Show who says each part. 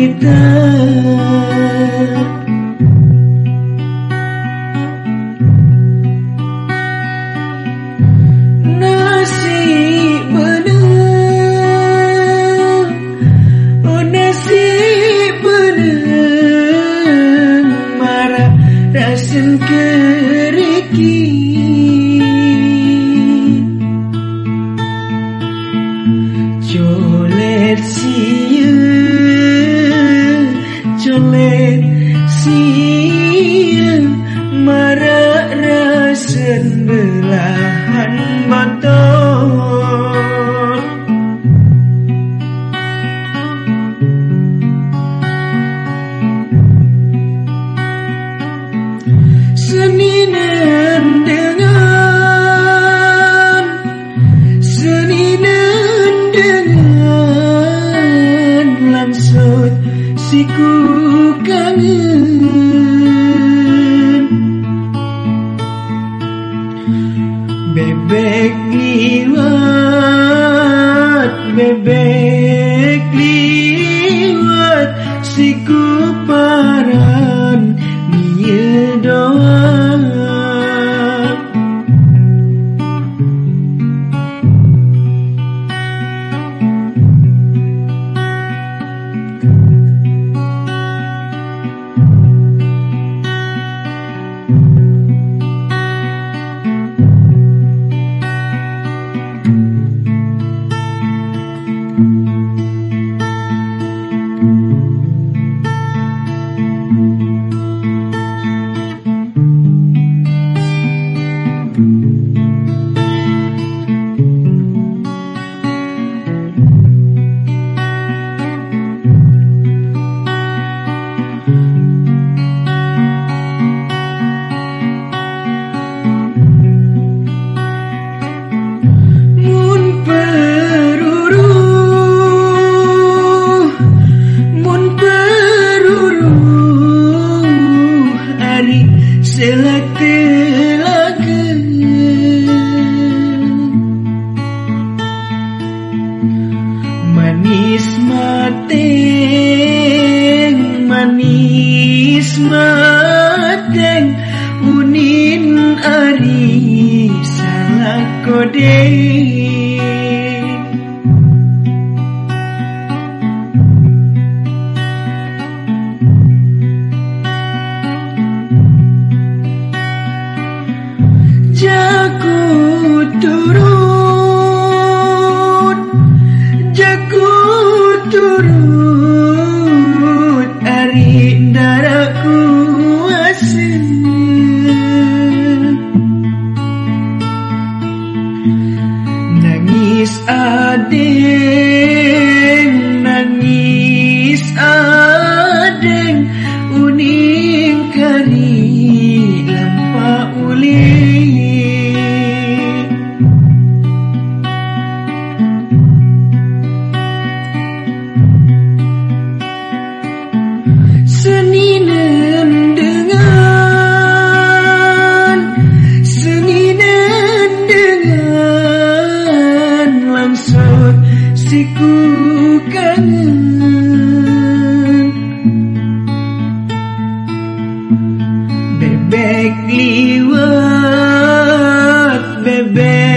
Speaker 1: Nasib benang Oh nasib benang Marah rasin keriki. Yo let's manis mateng manis mateng. Unin ari salah kodeng hatiku kangen Bebek liwat, bebek